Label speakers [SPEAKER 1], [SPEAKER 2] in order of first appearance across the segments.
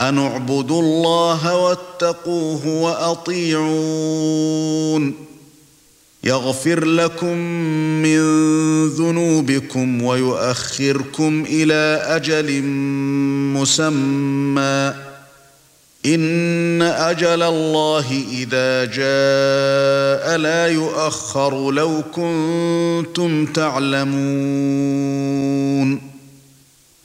[SPEAKER 1] أن اعبدوا الله واتقوه وأطيعون. يغفر لكم من ذنوبكم ويؤخركم إلى أجل مسمى. إن أجل الله إذا جاء لا يؤخر لو كنتم تعلمون.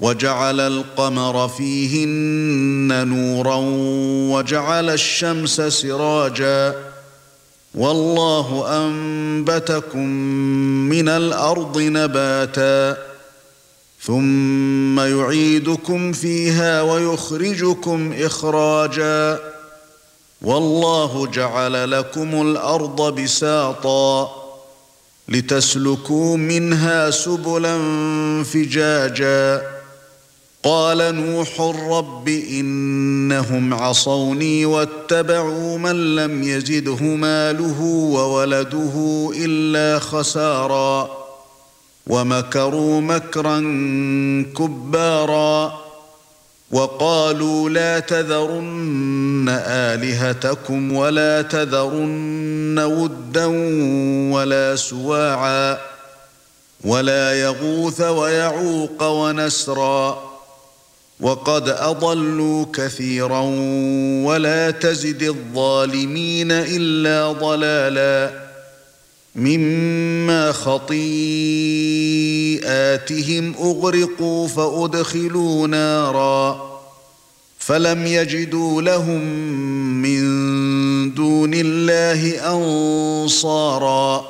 [SPEAKER 1] وجعل القمر فيهن نورا وجعل الشمس سراجا والله أنبتكم من الأرض نباتا ثم يعيدكم فيها ويخرجكم إخراجا والله جعل لكم الأرض بساطا لتسلكوا منها سبلا فجاجا قال نوح رب إنهم عصوني واتبعوا من لم يزده ماله وولده إلا خسارا ومكروا مكرا كبارا وقالوا لا تذرن آلهتكم ولا تذرن ودا ولا سواعا ولا يغوث ويعوق ونسرا وقد أضلوا كثيرا ولا تزد الظالمين إلا ضلالا مما خطيئاتهم أغرقوا فأدخلوا نارا فلم يجدوا لهم من دون الله انصارا